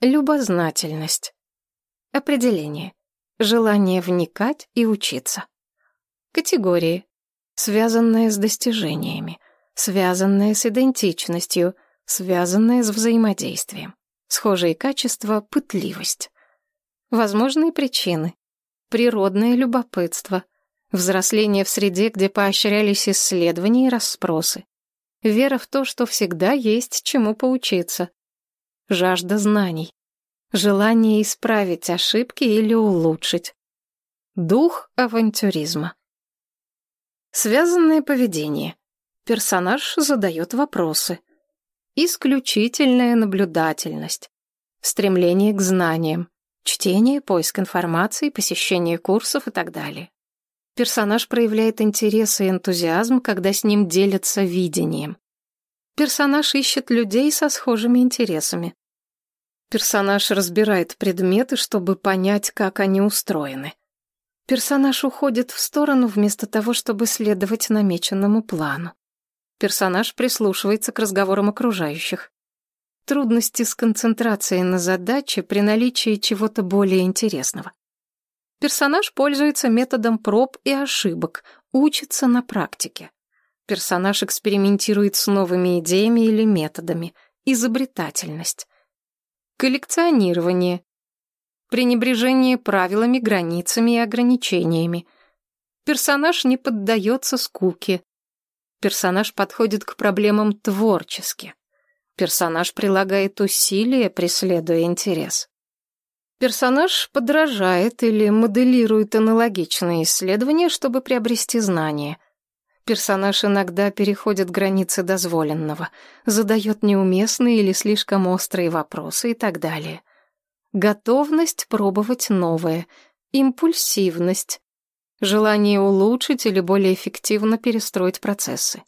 Любознательность. Определение. Желание вникать и учиться. Категории. Связанные с достижениями, связанные с идентичностью, связанные с взаимодействием. Схожие качества — пытливость. Возможные причины. Природное любопытство. Взросление в среде, где поощрялись исследования и расспросы. Вера в то, что всегда есть чему поучиться. Жажда знаний. Желание исправить ошибки или улучшить. Дух авантюризма. Связанное поведение. Персонаж задает вопросы. Исключительная наблюдательность. Стремление к знаниям. Чтение, поиск информации, посещение курсов и так далее. Персонаж проявляет интерес и энтузиазм, когда с ним делятся видением. Персонаж ищет людей со схожими интересами. Персонаж разбирает предметы, чтобы понять, как они устроены. Персонаж уходит в сторону вместо того, чтобы следовать намеченному плану. Персонаж прислушивается к разговорам окружающих. Трудности с концентрацией на задаче при наличии чего-то более интересного. Персонаж пользуется методом проб и ошибок, учится на практике. Персонаж экспериментирует с новыми идеями или методами. Изобретательность. Коллекционирование. Пренебрежение правилами, границами и ограничениями. Персонаж не поддается скуке. Персонаж подходит к проблемам творчески. Персонаж прилагает усилия, преследуя интерес. Персонаж подражает или моделирует аналогичные исследования, чтобы приобрести знания. Персонаж иногда переходит границы дозволенного, задает неуместные или слишком острые вопросы и так далее. Готовность пробовать новое, импульсивность, желание улучшить или более эффективно перестроить процессы.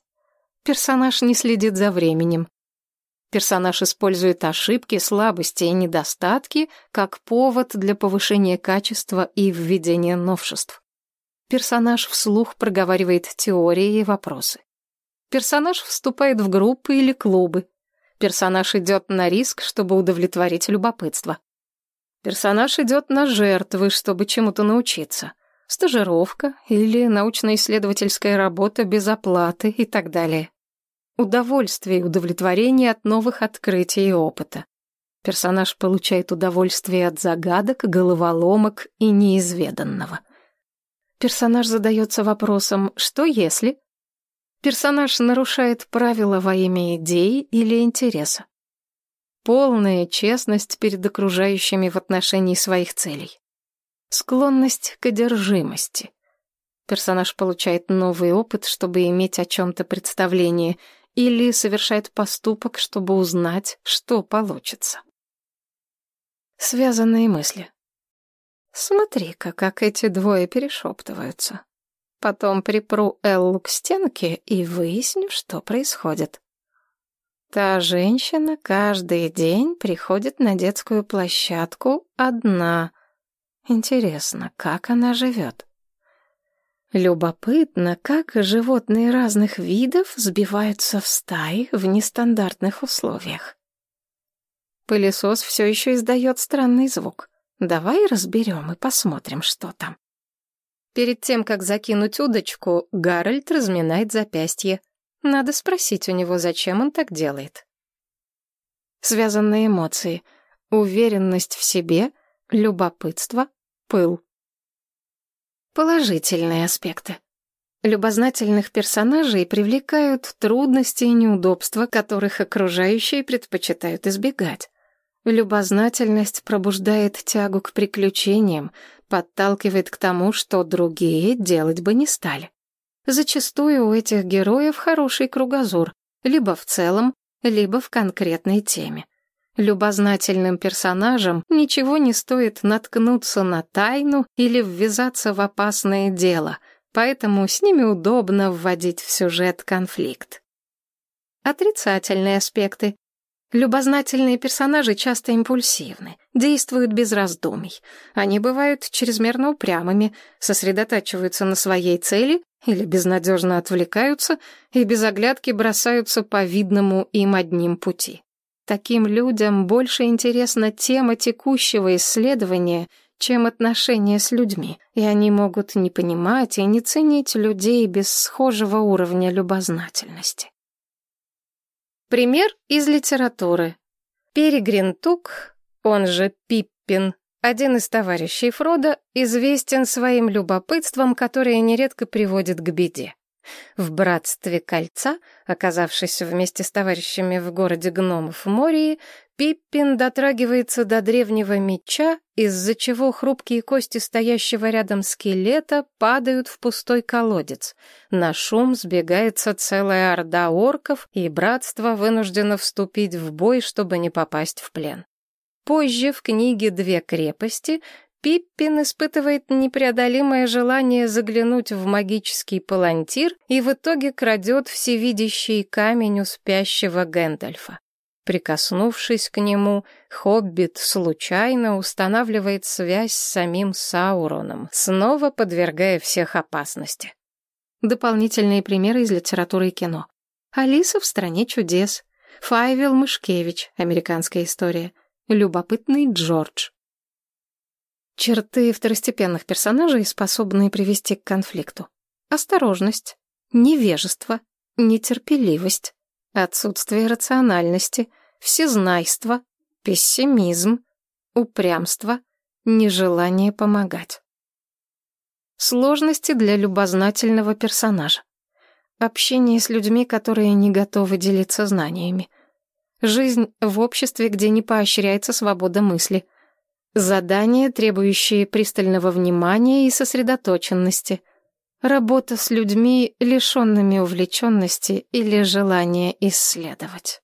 Персонаж не следит за временем, Персонаж использует ошибки, слабости и недостатки как повод для повышения качества и введения новшеств. Персонаж вслух проговаривает теории и вопросы. Персонаж вступает в группы или клубы. Персонаж идет на риск, чтобы удовлетворить любопытство. Персонаж идет на жертвы, чтобы чему-то научиться. Стажировка или научно-исследовательская работа без оплаты и так далее удовольствие и удовлетворение от новых открытий и опыта. Персонаж получает удовольствие от загадок, головоломок и неизведанного. Персонаж задается вопросом «что если?». Персонаж нарушает правила во имя идеи или интереса. Полная честность перед окружающими в отношении своих целей. Склонность к одержимости. Персонаж получает новый опыт, чтобы иметь о чем-то представление, или совершает поступок, чтобы узнать, что получится. Связанные мысли. Смотри-ка, как эти двое перешептываются. Потом припру Эллу к стенке и выясню, что происходит. Та женщина каждый день приходит на детскую площадку одна. Интересно, как она живет? Любопытно, как животные разных видов сбиваются в стаи в нестандартных условиях. Пылесос все еще издает странный звук. Давай разберем и посмотрим, что там. Перед тем, как закинуть удочку, Гарольд разминает запястье. Надо спросить у него, зачем он так делает. Связанные эмоции. Уверенность в себе, любопытство, пыл. Положительные аспекты. Любознательных персонажей привлекают трудности и неудобства, которых окружающие предпочитают избегать. Любознательность пробуждает тягу к приключениям, подталкивает к тому, что другие делать бы не стали. Зачастую у этих героев хороший кругозор, либо в целом, либо в конкретной теме. Любознательным персонажам ничего не стоит наткнуться на тайну или ввязаться в опасное дело, поэтому с ними удобно вводить в сюжет конфликт. Отрицательные аспекты. Любознательные персонажи часто импульсивны, действуют без раздумий. Они бывают чрезмерно упрямыми, сосредотачиваются на своей цели или безнадежно отвлекаются и без оглядки бросаются по видному им одним пути. Таким людям больше интересна тема текущего исследования, чем отношения с людьми, и они могут не понимать и не ценить людей без схожего уровня любознательности. Пример из литературы. Перегрин Тук, он же Пиппин, один из товарищей Фрода, известен своим любопытством, которое нередко приводит к беде. В «Братстве кольца», оказавшись вместе с товарищами в городе гномов Мории, Пиппин дотрагивается до древнего меча, из-за чего хрупкие кости стоящего рядом скелета падают в пустой колодец. На шум сбегается целая орда орков, и братство вынуждено вступить в бой, чтобы не попасть в плен. Позже в книге «Две крепости» Пиппин испытывает непреодолимое желание заглянуть в магический палантир и в итоге крадет всевидящий камень у спящего Гэндальфа. Прикоснувшись к нему, Хоббит случайно устанавливает связь с самим Сауроном, снова подвергая всех опасности. Дополнительные примеры из литературы и кино. Алиса в «Стране чудес», Файвел Мышкевич, американская история, Любопытный Джордж. Черты второстепенных персонажей, способные привести к конфликту. Осторожность, невежество, нетерпеливость, отсутствие рациональности, всезнайство, пессимизм, упрямство, нежелание помогать. Сложности для любознательного персонажа. Общение с людьми, которые не готовы делиться знаниями. Жизнь в обществе, где не поощряется свобода мысли – Задания, требующие пристального внимания и сосредоточенности. Работа с людьми, лишенными увлеченности или желания исследовать.